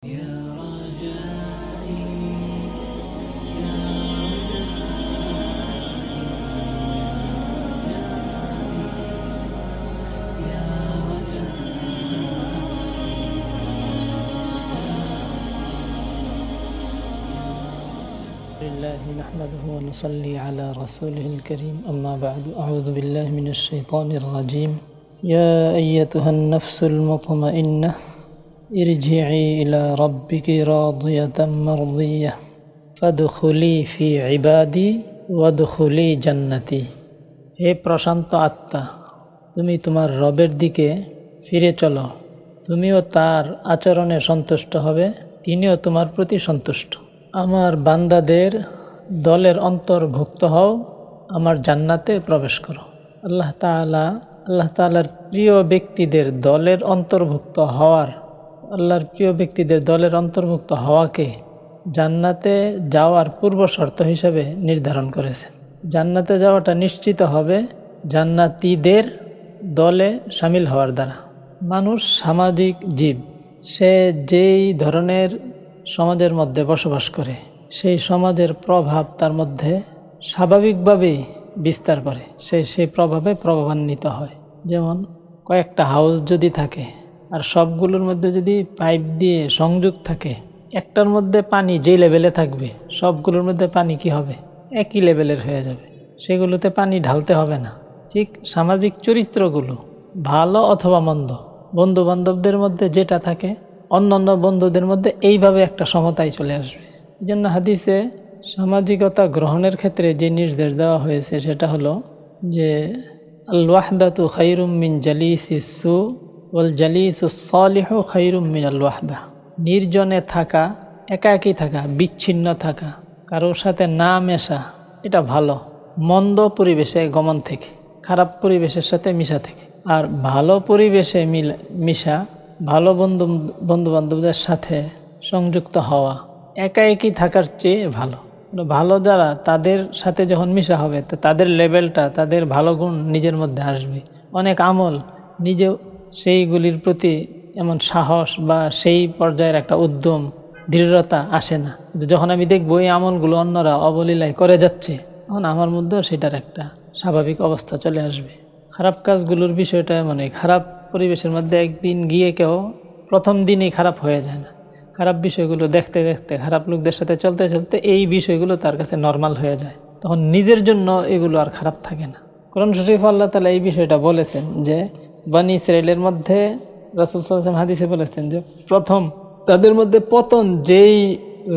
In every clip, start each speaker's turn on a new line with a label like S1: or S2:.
S1: لله نحمده ونصلي على رسوله الكريم. أما بعد أعوذ بالله من الشيطان الرجيم. يا أيتها النفس المطمئنة ارجعي إلى ربك راضية مرضية فادخلي في عبادي وادخلي جنتي হে প্রশান্ত আত্মা তুমি তোমার রবের দিকে ফিরে চলো তুমিও তার আচরণে সন্তুষ্ট হবে তিনিও তোমার প্রতি সন্তুষ্ট আমার বান্দাদের দলের অন্তর্ভুক্ত হও আমার জান্নাতে প্রবেশ করো আল্লাহ তালা আল্লাহ তালার প্রিয় ব্যক্তিদের দলের অন্তর্ভুক্ত হওয়ার আল্লাহর প্রিয় ব্যক্তিদের দলের অন্তর্ভুক্ত হওয়াকে জান্নাতে যাওয়ার পূর্ব শর্ত হিসেবে নির্ধারণ করেছেন জান্নাতে যাওয়াটা নিশ্চিত হবে জান্নাতিদের দলে সামিল হওয়ার দ্বারা। মানুষ সামাজিক জীব। সে যেই ধরনের সমাজের মধ্যে বসবাস করে, সেই সমাজের প্রভাব তার মধ্যে স্বাভাবিকভাবেই বিস্তার করে। সে সেই প্রভাবে প্রভাবান্বিত হয়। যেমন কয়েকটা হাউস যদি থাকে আর সবগুলোর মধ্যে যদি পাইপ দিয়ে সংযোগ থাকে, একটার মধ্যে পানি যেই লেভেলে থাকবে, সবগুলোর মধ্যে পানি কি হবে? একই লেভেলের হয়ে যাবে। সেগুলোতে পানি ঢালতে হবে না। ঠিক সামাজিক চরিত্রগুলো, ভালো অথবা মন্দ বন্ধু বান্ধবদের মধ্যে যেটা থাকে অন্য অন্য বন্ধুদের মধ্যে এইভাবে একটা সমতায় চলে আসবে। এই জন্য হাদিসে সামাজিকতা গ্রহণের ক্ষেত্রে যে নির্দেশ দেওয়া হয়েছে, সেটা হলো যে আল্লাহদাতু খৈরুম মিন জালিসি ওল জালিসু সলিহ খৈরুম মিন আল্লাহদা নির্জনে থাকা, একাকী থাকা, বিচ্ছিন্ন থাকা, কারোর সাথে না মেশা, এটা ভালো। মন্দ পরিবেশে গমন থেকে, খারাপ পরিবেশের সাথে মিশা থেকে। আর ভালো পরিবেশে মিশা, ভালো বন্ধু বন্ধু বান্ধবদের সাথে সংযুক্ত হওয়া একা একই থাকার চেয়ে ভালো। ভালো যারা, তাদের সাথে যখন মিশা হবে, তো তাদের লেভেলটা, তাদের ভালো গুণ নিজের মধ্যে আসবে। অনেক আমল নিজেও সেইগুলির প্রতি এমন সাহস বা সেই পর্যায়ের একটা উদ্যম, দৃঢ়তা আসে না। যখন আমি দেখব এই আমলগুলো অন্যরা অবলীলায় করে যাচ্ছে, তখন আমার মধ্যেও সেটার একটা স্বাভাবিক অবস্থা চলে আসবে। খারাপ কাজগুলোর বিষয়টা মানে খারাপ পরিবেশের মধ্যে একদিন গিয়ে কেউ প্রথম দিনই খারাপ হয়ে যায় না। খারাপ বিষয়গুলো দেখতে দেখতে, খারাপ লোকদের সাথে চলতে চলতে এই বিষয়গুলো তার কাছে নর্মাল হয়ে যায়। তখন নিজের জন্য এগুলো আর খারাপ থাকে না। কোরআন শরীফ আল্লাহ তালা এই বিষয়টা বলেছেন যে বানি ইসরায়েলের মধ্যে রসুল সাল্লাম হাদিসে বলেছেন যে, প্রথম তাদের মধ্যে পতন যেই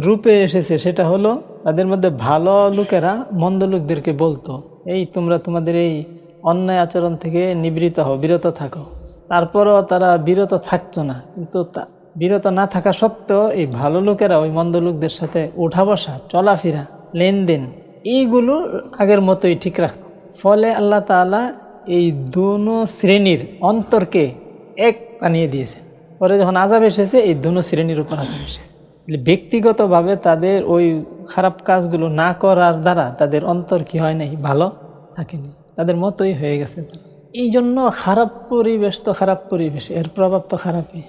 S1: রূপে এসেছে সেটা হলো তাদের মধ্যে ভালো লোকেরা মন্দ লোকদেরকে বলতো, এই তোমরা তোমাদের এই অন্যায় আচরণ থেকে নিবৃত হও, বিরত থাকো। তারপরও তারা বিরত থাকতো না, কিন্তু তা, বিরত না থাকা সত্ত্বেও এই ভালো লোকেরা ওই মন্দ লোকদের সাথে উঠা বসা, চলাফেরা, লেনদেন, এইগুলো আগের মতোই ঠিক রাখত। ফলে আল্লাহ তালা এই দুনো শ্রেণির অন্তরকে এক বানিয়ে দিয়েছে। পরে যখন আজাব এসেছে, এই দুনো শ্রেণির উপর আজাব এসেছে। ব্যক্তিগতভাবে তাদের ওই খারাপ কাজগুলো না করার দ্বারা তাদের অন্তর কি হয় নাই? ভালো থাকেনি। তাদের মতোই হয়ে গেছে। এই জন্য খারাপ পরিবেশ তো খারাপ পরিবেশ, এর প্রভাব তো খারাপই।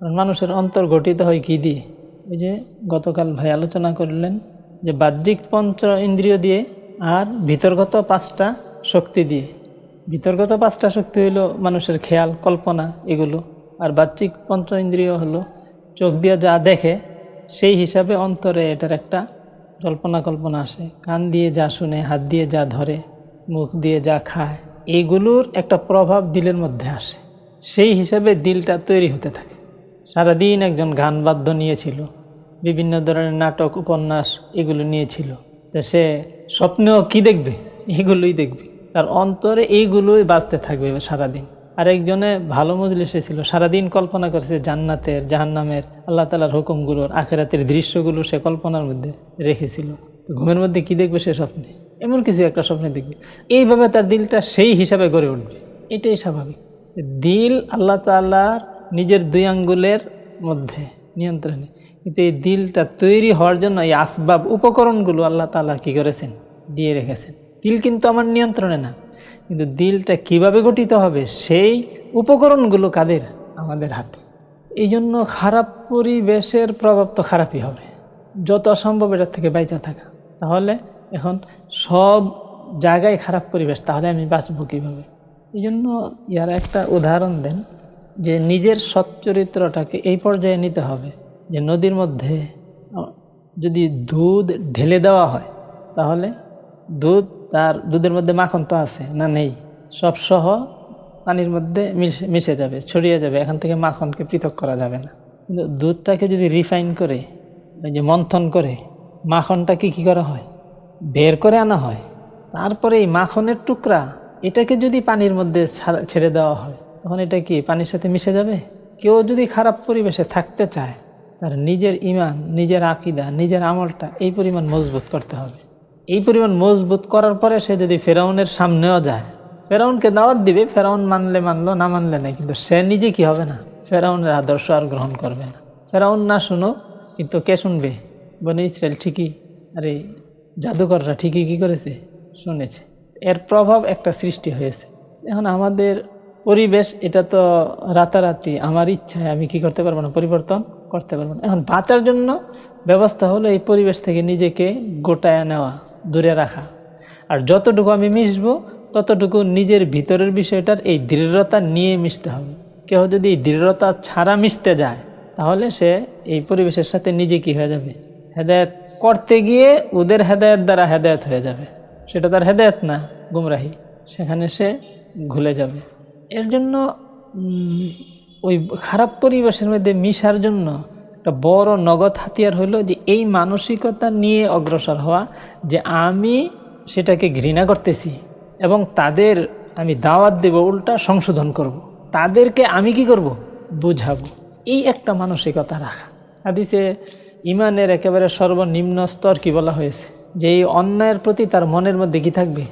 S1: কারণ মানুষের অন্তর গঠিত হয় কী দিয়ে? ওই যে গতকাল ভাই আলোচনা করলেন যে বাহ্যিক পঞ্চ ইন্দ্রিয় দিয়ে আর ভিতরগত পাঁচটা শক্তি দিয়ে। ভিতরগত পাঁচটা শক্তি হইল মানুষের খেয়াল, কল্পনা এগুলো। আর বাহ্যিক পঞ্চ ইন্দ্রিয় হলো, চোখ দিয়ে যা দেখে, সেই হিসাবে অন্তরে এটার একটা জল্পনা কল্পনা আসে। কান দিয়ে যা শুনে, হাত দিয়ে যা ধরে, মুখ দিয়ে যা খায় এইগুলোর একটা প্রভাব দিলের মধ্যে আসে। সেই হিসাবে দিলটা তৈরি হতে থাকে। সারাদিন একজন গান বাদ্য নিয়েছিল, বিভিন্ন ধরনের নাটক, উপন্যাস এগুলো নিয়েছিল। তো সে স্বপ্নেও কি দেখবে? এগুলোই দেখবে। তার অন্তরে এইগুলোই বাঁচতে থাকবে সারাদিন। আরেকজনে ভালো মজলিসে ছিল, সারাদিন কল্পনা করেছে জান্নাতের, জাহান্নামের, আল্লাহ তালার হুকুমগুলোর, আখেরাতের দৃশ্যগুলো সে কল্পনার মধ্যে রেখেছিল। তো ঘুমের মধ্যে কি দেখবে সে স্বপ্নে? এমন কিছু একটা স্বপ্নে দেখবে। এইভাবে তার দিলটা সেই হিসাবে গড়ে উঠবে। এটাই স্বাভাবিক। দিল আল্লাহ তাল্লাহর নিজের দুই আঙ্গুলের মধ্যে, নিয়ন্ত্রণে। কিন্তু এই দিলটা তৈরি হওয়ার জন্য এই আসবাব, উপকরণগুলো আল্লাহ তালা কি করেছেন? দিয়ে রেখেছেন। দিল কিন্তু আমার নিয়ন্ত্রণে না। কিন্তু দিলটা কীভাবে গঠিত হবে সেই উপকরণগুলো কাদের? আমাদের হাতে। এই জন্য খারাপ পরিবেশের প্রভাব তো খারাপই হবে। যত অসম্ভব এটার থেকে বাইচা থাকা। তাহলে এখন সব জায়গায় খারাপ পরিবেশ, তাহলে আমি বাঁচবো কীভাবে? এই জন্য ইয়ার একটা উদাহরণ দেন যে নিজের সচ্চরিত্রটাকে এই পর্যায়ে নিতে হবে যে নদীর মধ্যে যদি দুধ ঢেলে দেওয়া হয়, তাহলে দুধ তার দুধের মধ্যে মাখন তো আছে, না নেই। সব সহ পানির মধ্যে মিশে যাবে, ছড়িয়ে যাবে, এখান থেকে মাখনকে পৃথক করা যাবে না। কিন্তু দুধটাকে যদি রিফাইন করে, ওই যে মন্থন করে মাখনটাকে কি করা হয়? বের করে আনা হয়। তারপরে এই মাখনের টুকরা, এটাকে যদি পানির মধ্যে ছেড়ে দেওয়া হয়, তখন এটা কি পানির সাথে মিশে যাবে? কেউ যদি খারাপ পরিবেশে থাকতে চায়, তার নিজের ইমান, নিজের আকিদা, নিজের আমলটা এই পরিমাণ মজবুত করতে হবে। এই পরিমাণ মজবুত করার পরে সে যদি ফেরাউনের সামনেও যায়, ফেরাউনকে দাওয়াত দিবে, ফেরাউন মানলে মানলো, না মানলে না কিন্তু সে নিজে কি হবে না? ফেরাউনের আদর্শ আর গ্রহণ করবে না। ফেরাউন না শুনো, কিন্তু কে শুনবে? বনে ইসরায়েল ঠিকই, আরে জাদুকররা ঠিকই কি করেছে? শুনেছে। এর প্রভাব একটা সৃষ্টি হয়েছে। এখন আমাদের পরিবেশ, এটা তো রাতারাতি। আমার ইচ্ছায় আমি কি করতে পারব না? পরিবর্তন করতে পারব না। এখন বাঁচার জন্য ব্যবস্থা হলো এই পরিবেশ থেকে নিজেকে গোটায় নেওয়া। দূরে রাখা। আর যতটুকু আমি মিশবো, ততটুকু নিজের ভিতরের বিষয়টার এই দৃঢ়তা নিয়ে মিশতে হবে। কেউ যদি এই দৃঢ়তা ছাড়া মিশতে যায়, তাহলে সে এই পরিবেশের সাথে নিজে কি হয়ে যাবে? হেদায়ত করতে গিয়ে ওদের হেদায়ত দ্বারা হেদায়ত হয়ে যাবে। সেটা তার হেদায়ত না, গুমরাহি। সেখানে সে ঘুলে যাবে। এর জন্য ওই খারাপ পরিবেশের মধ্যে মিশার জন্য একটা বড় নগদ হাতিয়ার হলো যে এই মানসিকতা নিয়ে অগ্রসর হওয়া, যে আমি সেটাকে ঘৃণা করতেছি এবং তাদের আমি দাওয়াত দেব, উল্টা সংশোধন করব। তাদেরকে আমি কি করব? বুঝাবো। এই একটা মানসিকতা রাখা। হাদিসে ইমানের একেবারে সর্বনিম্ন স্তর কি বলা হয়েছে? যে এই অন্যায়ের প্রতি তার মনের মধ্যে কি থাকবে?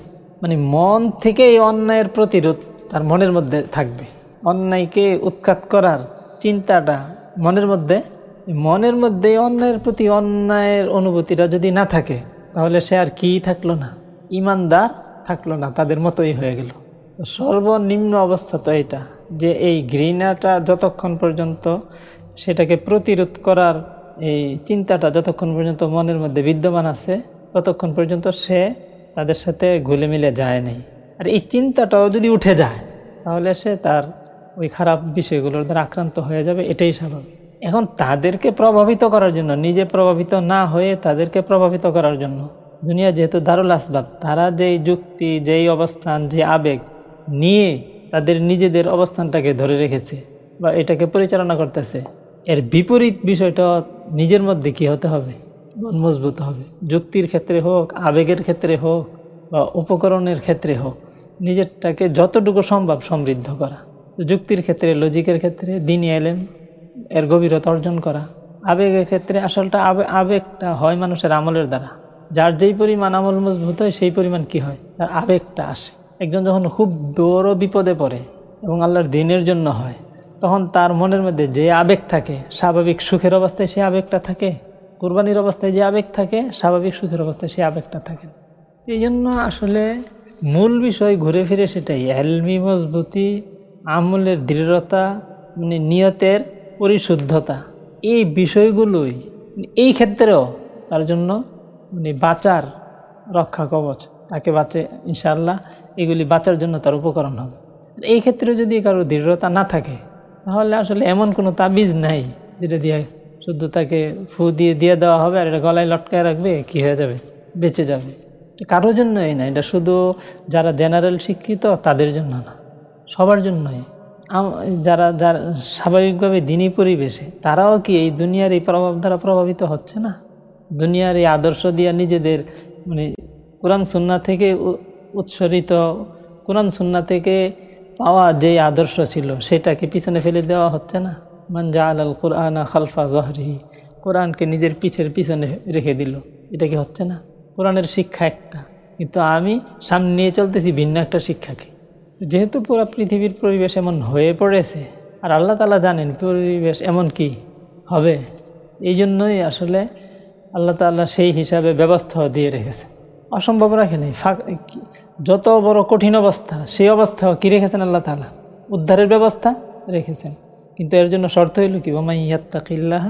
S1: মানে মন থেকে এই অন্যায়ের প্রতিরোধ তার মনের মধ্যে থাকবে। অন্যায়কে উৎখাত করার চিন্তাটা মনের মধ্যে মনের মধ্যে অন্যায়ের প্রতি অন্যায়ের অনুভূতিটা যদি না থাকে, তাহলে সে আর কি থাকল না? ইমানদার থাকল না, তাদের মতোই হয়ে গেল। সর্বনিম্ন অবস্থা তো এটা যে এই ঘৃণাটা যতক্ষণ পর্যন্ত সেটাকে প্রতিরোধ করার এই চিন্তাটা যতক্ষণ পর্যন্ত মনের মধ্যে বিদ্যমান আছে, ততক্ষণ পর্যন্ত সে তাদের সাথে ঘুলে মিলে যায় নাই। আর এই চিন্তাটাও যদি উঠে যায়, তাহলে সে তার ওই খারাপ বিষয়গুলোর দ্বারা আক্রান্ত হয়ে যাবে, এটাই স্বাভাবিক। এখন তাদেরকে প্রভাবিত করার জন্য, নিজে প্রভাবিত না হয়ে তাদেরকে প্রভাবিত করার জন্য, দুনিয়া যেহেতু দারুল আসবাব, তারা যেই যুক্তি, যেই অবস্থান, যে আবেগ নিয়ে তাদের নিজেদের অবস্থানটাকে ধরে রেখেছে বা এটাকে পরিচালনা করতেছে, এর বিপরীত বিষয়টা নিজের মধ্যে কী হতে হবে? মন মজবুত হবে। যুক্তির ক্ষেত্রে হোক, আবেগের ক্ষেত্রে হোক বা উপকরণের ক্ষেত্রে হোক, নিজেরটাকে যতটুকু সম্ভব সমৃদ্ধ করা। যুক্তির ক্ষেত্রে লজিকের ক্ষেত্রে দিনই এলেন এর গভীরতা অর্জন করা। আবেগের ক্ষেত্রে আসলটা আবেগটা হয় মানুষের আমলের দ্বারা। যার যেই পরিমাণ আমল মজবুত হয়, সেই পরিমাণ কি হয়? তার আবেগটা আসে। একজন যখন খুব বড় বিপদে পড়ে এবং আল্লাহর দিনের জন্য হয়, তখন তার মনের মধ্যে যে আবেগ থাকে, স্বাভাবিক সুখের অবস্থায় সে আবেগটা থাকে। কোরবানির অবস্থায় যে আবেগ থাকে, স্বাভাবিক সুখের অবস্থায় সে আবেগটা থাকে। এই জন্য আসলে মূল বিষয় ঘুরে ফিরে সেটাই, এলমি মজবুতি, আমলের দৃঢ়তা মানে নিয়তের পরিশুদ্ধতা। এই বিষয়গুলোই, এই ক্ষেত্রেও তার জন্য মানে বাঁচার রক্ষা কবচ তাকে বাঁচে ইনশাল্লাহ এগুলি বাঁচার জন্য তার উপকরণ হবে। এই ক্ষেত্রে যদি কারও দৃঢ়তা না থাকে, তাহলে আসলে এমন কোনো তাবিজ নাই যেটা দিয়ে শুধু তাকে ফু দিয়ে দিয়ে দেওয়া হবে আর এটা গলায় লটকায় রাখবে, কি হয়ে যাবে? বেঁচে যাবে। কারোর জন্যই না, এটা শুধু যারা জেনারেল শিক্ষিত, তাদের জন্য না। সবার জন্যই। যারা যারা স্বাভাবিকভাবে দিনী পরিবেশে, তারাও কি এই দুনিয়ার এই প্রভাব দ্বারা প্রভাবিত হচ্ছে না? দুনিয়ার এই আদর্শ দিয়া নিজেদের মানে কোরআন সুন্না থেকে উৎসরিত কোরআন সুন্না থেকে পাওয়া যে আদর্শ ছিল সেটাকে পিছনে ফেলে দেওয়া হচ্ছে না? মান জা আল কোরআন খালফা জহরি কোরআনকে নিজের পিছের পিছনে রেখে দিল, এটা কি হচ্ছে না? কোরআনের শিক্ষা একটা, কিন্তু আমি সামনে নিয়ে চলতেছি ভিন্ন একটা শিক্ষাকে। যেহেতু পুরো পৃথিবীর পরিবেশ এমন হয়ে পড়েছে, আর আল্লাহ তালা জানেন পরিবেশ এমন কি হবে, এই জন্যই আসলে আল্লাহ তাল্লাহ সেই হিসাবে ব্যবস্থাও দিয়ে রেখেছে। অসম্ভব রাখেনি ফাঁক, যত বড় কঠিন অবস্থা, সেই অবস্থাও কী রেখেছেন আল্লাহ তালা উদ্ধারের ব্যবস্থা রেখেছেন। কিন্তু এর জন্য শর্ত হইল কি ওমাই ইয়াত্তাকিল্লাহ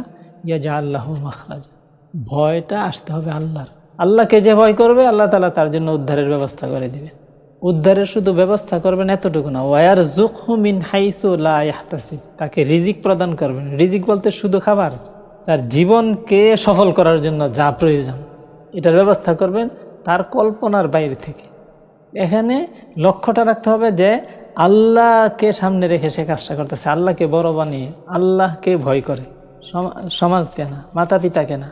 S1: ইয়া যা আল্লাহ মাখরাজ। ভয়টা আসতে হবে আল্লাহর। আল্লাহকে যে ভয় করবে, আল্লাহ তালা তার জন্য উদ্ধারের ব্যবস্থা করে দিবে উদ্ধারের শুধু ব্যবস্থা করবেন এতটুকু না। ওয়ার জুক মিন হাইসু লাহতাসিব তাকে রিজিক প্রদান করবেন। রিজিক বলতে শুধু খাবার। তার জীবনকে সফল করার জন্য যা প্রয়োজন, এটার ব্যবস্থা করবেন তার কল্পনার বাইরে থেকে। এখানে লক্ষ্যটা রাখতে হবে যে আল্লাহকে সামনে রেখে সে কাজটা করতেছে। আল্লাহকে বড় বানিয়ে, আল্লাহকে ভয় করে। সমাজ কেনা মাতা পিতা কেনা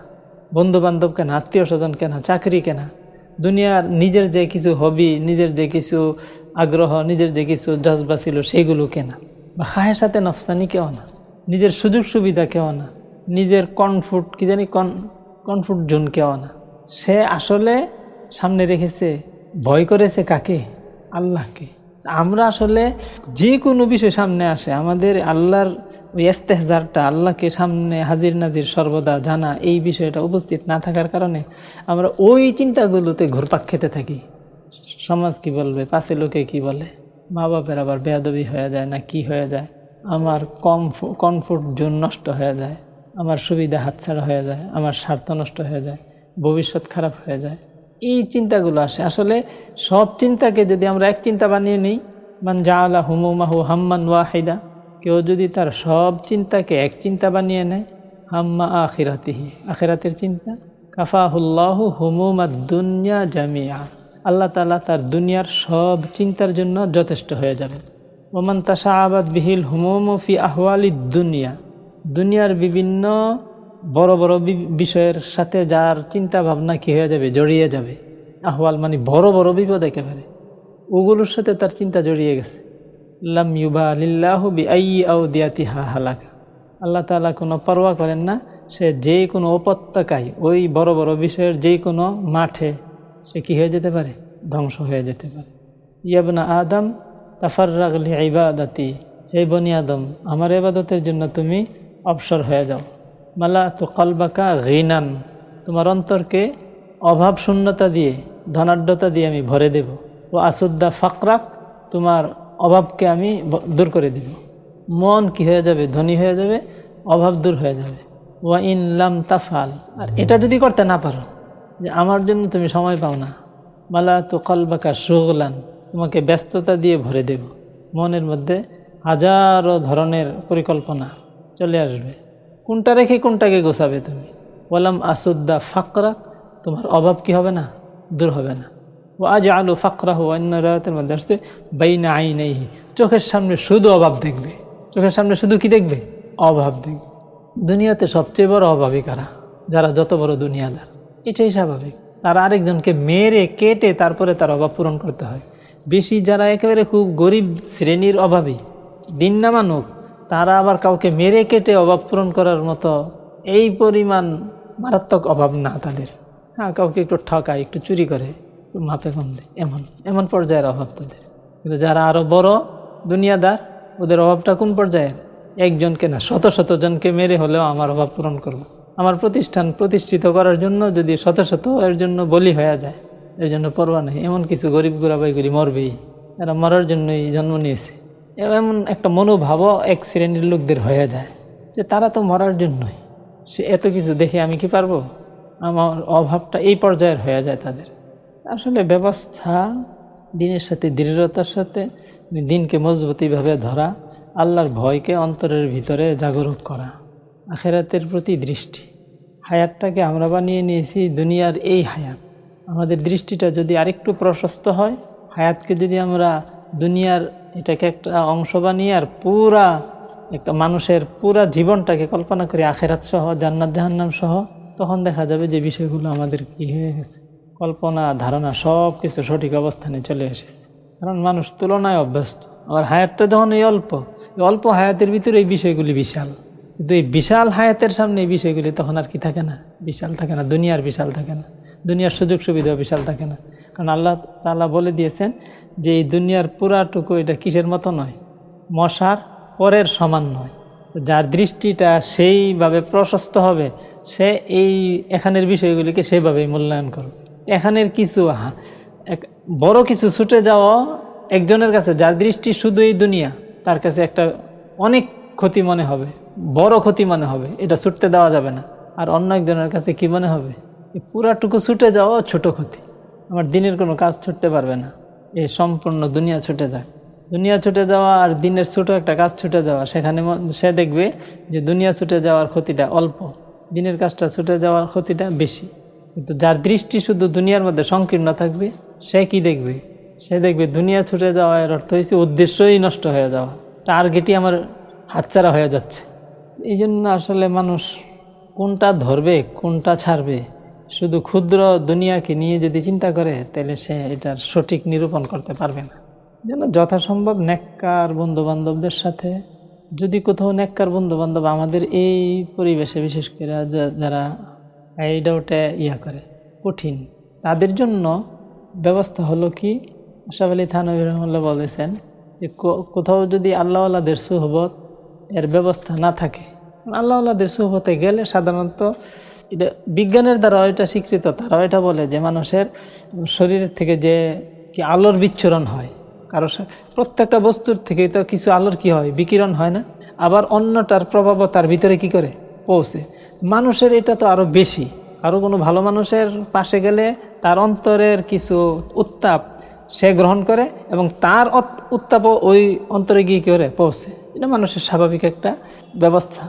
S1: বন্ধু বান্ধব কেনা আত্মীয় স্বজন কেনা চাকরি কেনা দুনিয়ার নিজের যে কিছু হবি নিজের যে কিছু আগ্রহ, নিজের যে কিছু জজবা ছিল সেইগুলো কেনা। বা খায়ের সাথে নফসানি কেউ না। নিজের সুযোগ সুবিধা কেউ না। নিজের কনফুট কি জানি কন কনফুট জোন কেউ না। সে আসলে সামনে রেখেছে, ভয় করেছে কাকে? আল্লাহকে। আমরা আসলে যে কোনো বিষয় সামনে আসে, আমাদের আল্লাহর ওই এস্তেহজারটা আল্লাহকে সামনে হাজির নাজির সর্বদা জানা, এই বিষয়টা উপস্থিত না থাকার কারণে আমরা ওই চিন্তাগুলোতে ঘুরপাক খেতে থাকি। সমাজ কি বলবে পাশে লোকে কি বলে? মা বাপের আবার বেয়াদবি হয়ে যায় না কি হয়ে যায়? আমার কম কমফোর্ট জোন নষ্ট হয়ে যায়, আমার সুবিধা হাতছাড়া হয়ে যায়, আমার স্বার্থ নষ্ট হয়ে যায়, ভবিষ্যৎ খারাপ হয়ে যায়। এই চিন্তাগুলো আসে। আসলে সব চিন্তাকে যদি আমরা এক চিন্তা বানিয়ে নিই, মান জাআলা হুমুমাহু হাম্মান ওয়াহিদা, কেউ যদি তার সব চিন্তাকে এক চিন্তা বানিয়ে নেয়, হাম্মা আখিরাতিহি। আখিরাতের চিন্তা, কাফাহুল্লাহু হুমুমা দুনিয়া জামিয়া আল্লাহ তালা তার দুনিয়ার সব চিন্তার জন্য যথেষ্ট হয়ে যাবে ওমান তাসা আবাদ বিহিল হুমুমফি আহওয়ালি দুনিয়া। দুনিয়ার বিভিন্ন বড় বড় বিষয়ের সাথে যার চিন্তা ভাবনা কী হয়ে যাবে, জড়িয়ে যাবে, আহওয়াল মানে বড় বড় বিপদ একেবারে। ওগুলোর সাথে তার চিন্তা জড়িয়ে গেছে। লাম ইউবা আলিল্লাহ বি আই আউ দিয়াতি হা হালাকা। আল্লাহ তালা কোনো পরোয়া করেন না, সে যে কোনো উপত্যকায়, ওই বড় বড় বিষয়ের যে কোনো মাঠে সে কি হয়ে যেতে পারে? ধ্বংস হয়ে যেতে পারে। ইয়াবনা আদম তাফার তাফার্রাগলি ইবাদাতি। হে বনি আদম, আমার এবাদতের জন্য তুমি অবসর হয়ে যাও। মালা তো কলবাকা ঘিনান তোমার অন্তরকে অভাব শূন্যতা দিয়ে, ধনাঢ্যতা দিয়ে আমি ভরে দেব। ও আসুদ্দা ফাকরাক, তোমার অভাবকে আমি দূর করে দেব। মন কি হয়ে যাবে? ধনী হয়ে যাবে, অভাব দূর হয়ে যাবে। ওয়া ইনলাম তাফাল আর এটা যদি করতে না পারো, যে আমার জন্য তুমি সময় পাও না মালা তো কলবাকা সুগলান তোমাকে ব্যস্ততা দিয়ে ভরে দেব। মনের মধ্যে হাজারো ধরনের পরিকল্পনা চলে আসবে। কোনটা রেখে কোনটাকে গোছাবে তুমি? বললাম আসুদ্দা ফাকরা, তোমার অভাব কি হবে না? দূর হবে না। ও আজ আলু ফাকরা হো অন্য রাতের মধ্যে আসছে আই নেই চোখের সামনে শুধু অভাব দেখবে। চোখের সামনে শুধু কি দেখবে? অভাব দেখবে। দুনিয়াতে সবচেয়ে বড় অভাবী কারা? যারা যত বড় দুনিয়াদার। এটাই স্বাভাবিক। তারা আরেকজনকে মেরে, কেটে তারপরে তার অভাব পূরণ করতে হয়। বেশি যারা একেবারে খুব গরিব শ্রেণির অভাবী, দিন নামানুক তারা আবার কাউকে মেরে কেটে অভাব পূরণ করার মতো এই পরিমাণ মারাত্মক অভাব না তাদের। হ্যাঁ কাউকে একটু ঠকায়, একটু চুরি করে মাপে কম দেয় এমন এমন পর্যায়ের অভাব তাদের। কিন্তু যারা আরও বড় দুনিয়াদার, ওদের অভাবটা কোন পর্যায়ের একজনকে না, শত শত জনকে মেরে হলেও আমার অভাব পূরণ করব। আমার প্রতিষ্ঠান প্রতিষ্ঠিত করার জন্য যদি শত শত এর জন্য বলি হয়ে যায়, এর জন্য পরোয়া নেই। এমন কিছু গরিব গুড়াবাইগুলি মরবেই। এরা মরার জন্যই জন্ম নিয়েছে। এমন একটা মনোভাবও এক শ্রেণির লোকদের হয়ে যায় যে তারা তো মরার জন্যই। সে এত কিছু দেখে আমি কি পারব? আমার অভাবটা এই পর্যায়ের হয়ে যায় তাদের। আসলে ব্যবস্থা, দিনের সাথে দৃঢ়তার সাথে, দিনকে মজবুতিভাবে ধরা, আল্লাহর ভয়কে অন্তরের ভিতরে জাগরুক করা, আখেরাতের প্রতি দৃষ্টি। হায়াতটাকে আমরা বানিয়ে নিয়েছি দুনিয়ার এই হায়াত। আমাদের দৃষ্টিটা যদি আরেকটু প্রশস্ত হয়, হায়াতকে যদি আমরা দুনিয়ার এটাকে একটা অংশ বানিয়ে আর পুরা একটা মানুষের পুরা জীবনটাকে কল্পনা করি আখেরাত সহ, জান্নাত, জাহান্নাম সহ, তখন দেখা যাবে যে বিষয়গুলো আমাদের কি হয়ে গেছে। কল্পনা, ধারণা সব কিছু সঠিক অবস্থানে চলে এসেছে। কারণ মানুষ তুলনায় অভ্যস্ত। আবার হায়াতটা যখন এই অল্প অল্প হায়াতের ভিতরে এই বিষয়গুলি বিশাল। কিন্তু এই বিশাল হায়াতের সামনে এই বিষয়গুলি তখন আর কি থাকে না? বিশাল থাকে না। দুনিয়ার বিশাল থাকে না। দুনিয়ার সুযোগ সুবিধা বিশাল থাকে না। কারণ আল্লাহ তালা বলে দিয়েছেন যে এই দুনিয়ার পুরাটুকু এটা কিসের মতো নয়? মশার পরের সমান নয়। যার দৃষ্টিটা সেইভাবে প্রশস্ত হবে, সে এই এখানের বিষয়গুলিকে সেইভাবেই মূল্যায়ন করবে। এখানের কিছু বড় কিছু ছুটে যাওয়া একজনের কাছে, যার দৃষ্টি শুধু এই দুনিয়া, তার কাছে একটা অনেক ক্ষতি মনে হবে, বড় ক্ষতি মনে হবে, এটা ছুটতে দেওয়া যাবে না। আর অন্য একজনের কাছে কি মনে হবে? পুরাটুকু ছুটে যাওয়া ছোট ক্ষতি। আমার দিনের কোনো কাজ ছুটতে পারবে না। এই সম্পূর্ণ দুনিয়া ছুটে যায়। দুনিয়া ছুটে যাওয়া আর দিনের ছোট একটা কাজ ছুটে যাওয়া, সেখানে সে দেখবে যে দুনিয়া ছুটে যাওয়ার ক্ষতিটা অল্প, দিনের কাজটা ছুটে যাওয়ার ক্ষতিটা বেশি। কিন্তু যার দৃষ্টি শুধু দুনিয়ার মধ্যে সংকীর্ণ থাকবে, সে কি দেখবে? সে দেখবে দুনিয়া ছুটে যাওয়া এর অর্থ হয়েছে উদ্দেশ্যই নষ্ট হয়ে যাওয়া টার্গেটই আমার হাতছাড়া হয়ে যাচ্ছে। এই জন্য আসলে মানুষ কোনটা ধরবে, কোনটা ছাড়বে শুধু ক্ষুদ্র দুনিয়াকে নিয়ে যদি চিন্তা করে, তাহলে সে এটার সঠিক নিরূপণ করতে পারবে না। যেন যথাসম্ভব নেককার বন্ধুবান্ধবদের সাথে, যদি কোথাও নেককার বন্ধুবান্ধব আমাদের এই পরিবেশে বিশেষ করে যারা এই ডাউটে ইয়া করে, কঠিন, তাদের জন্য ব্যবস্থা হলো কি? আশাফ আলী থানবী রহমল্লা বলেছেন যে কোথাও যদি আল্লাহওয়ালাদের সুহবত এর ব্যবস্থা না থাকে, আল্লাহওয়ালাদের সুহবতে গেলে সাধারণত এটা বিজ্ঞানের দ্বারা এটা স্বীকৃত, তারাও এটা বলে যে মানুষের শরীরের থেকে যে কি আলোর বিচ্ছুরণ হয়, কারও প্রত্যেকটা বস্তুর থেকেই তো কিছু আলোর কি হয়? বিকিরণ হয় না। আবার অন্যটার প্রভাবও তার ভিতরে কি করে? পৌঁছে। মানুষের এটা তো আরও বেশি। কারও কোনো ভালো মানুষের পাশে গেলে তার অন্তরের কিছু উত্তাপ সে গ্রহণ করে এবং তার উত্তাপও ওই অন্তরে গিয়ে করে? পৌঁছে। এটা মানুষের স্বাভাবিক একটা ব্যবস্থা।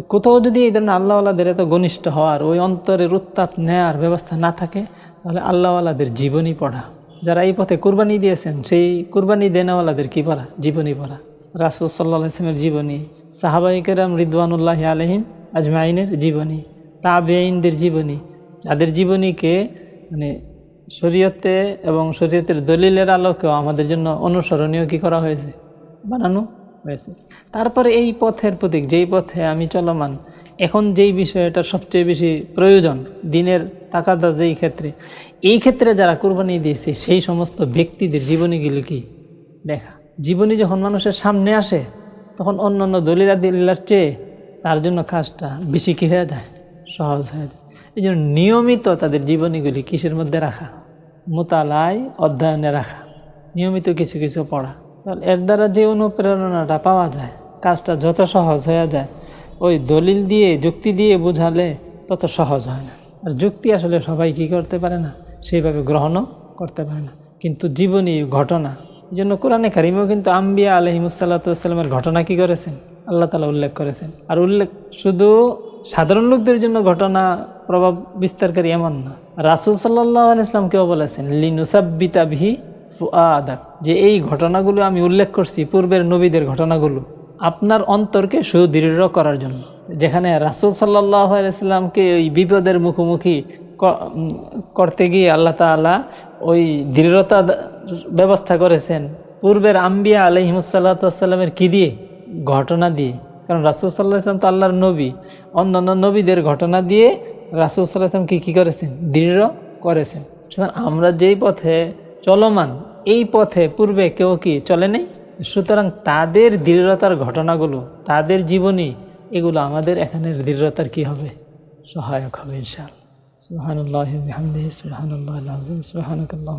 S1: কোথাও যদি এই ধরনের আল্লাহওয়ালাদের এত ঘনিষ্ঠ হওয়ার ওই অন্তরের উত্তাপ নেওয়ার ব্যবস্থা না থাকে, তাহলে আল্লাহওয়ালাদের জীবনী পড়া। যারা এই পথে কুরবানি দিয়েছেন, সেই কুরবানি দেনাওয়ালাদের কী পড়া? জীবনী পড়া। রাসুল সাল্লাহ আসলামের জীবনী সাহাবাহিকেরাম রিদওয়ানুল্লাহ আলহিম আজমাইনের জীবনী তাবেইনদের জীবনী, যাদের জীবনীকে মানে শরীয়তে এবং শরীয়তের দলিলের আলোকেও আমাদের জন্য অনুসরণীয় কি করা হয়েছে? বানানো। হয়েছে। তারপরে এই পথের প্রতীক, যেই পথে আমি চলমান, এখন যেই বিষয়টা সবচেয়ে বেশি প্রয়োজন দিনের তাকাদা যেই ক্ষেত্রে, এই ক্ষেত্রে যারা কোরবানি দিয়েছে, সেই সমস্ত ব্যক্তিদের জীবনীগুলি কি? দেখা। জীবনী যখন মানুষের সামনে আসে, তখন অন্য অন্য দলিলা দিল্লার চেয়ে তার জন্য কাজটা বেশি কী হয়ে যায়? সহজ হয়ে যায়। এই জন্য নিয়মিত তাদের জীবনীগুলি কিসের মধ্যে রাখা? মোতালায় অধ্যয়নে রাখা। নিয়মিত কিছু কিছু পড়া। তাহলে এর দ্বারা যে অনুপ্রেরণাটা পাওয়া যায়, কাজটা যত সহজ হয়ে যায়, ওই দলিল দিয়ে, যুক্তি দিয়ে বোঝালে তত সহজ হয় না। আর যুক্তি আসলে সবাই কি করতে পারে না? সেইভাবে গ্রহণও করতে পারে না। কিন্তু জীবনী ঘটনা, এই জন্য কোরআনে কারিমেও কিন্তু আম্বিয়া আলহিমুসাল্লাতামের ঘটনা কি করেছেন? আল্লাহ তালা উল্লেখ করেছেন। আর উল্লেখ, শুধু সাধারণ লোকদের জন্য ঘটনা প্রভাব বিস্তারকারী এমন না। রাসুল সাল্লাহ আলাইসলাম কেউ বলেছেন, লিনুসাব্বিতা বিহি ফুয়াদাক যে এই ঘটনাগুলো আমি উল্লেখ করছি, পূর্বের নবীদের ঘটনাগুলো, আপনার অন্তরকে সুদৃঢ় করার জন্য। যেখানে রাসুল সাল্লাহ ওই বিপদের মুখোমুখি করতে গিয়ে আল্লাহ তালা ওই দৃঢ়তা ব্যবস্থা করেছেন। পূর্বের আম্বিয়া আলহিমসাল্লাতামের কি দিয়ে? ঘটনা দিয়ে। কারণ রাসুল সাল্লাহাম তো আল্লাহর নবী। অন্যান্য নবীদের ঘটনা দিয়ে রাসুল সাল্লাহাম কী কী করেছেন? দৃঢ় করেছেন। সুতরাং আমরা যেই পথে চলমান। এই পথে পূর্বে কেউ কি চলে নেই? সুতরাং তাদের দৃঢ়তার ঘটনাগুলো, তাদের জীবনী, এগুলো আমাদের এখানের দৃঢ়তার কি হবে? সহায়ক হবে ইনশাল সুহানুল্লাহ সুহানুল্লাহ সুহানুল্লাহ সুহানুকাল্লাহ